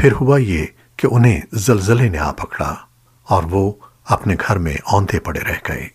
پھر ہوا یہ کہ انہیں زلزلے نے آ پکڑا اور وہ اپنے گھر میں آندھے پڑے رہ گئے۔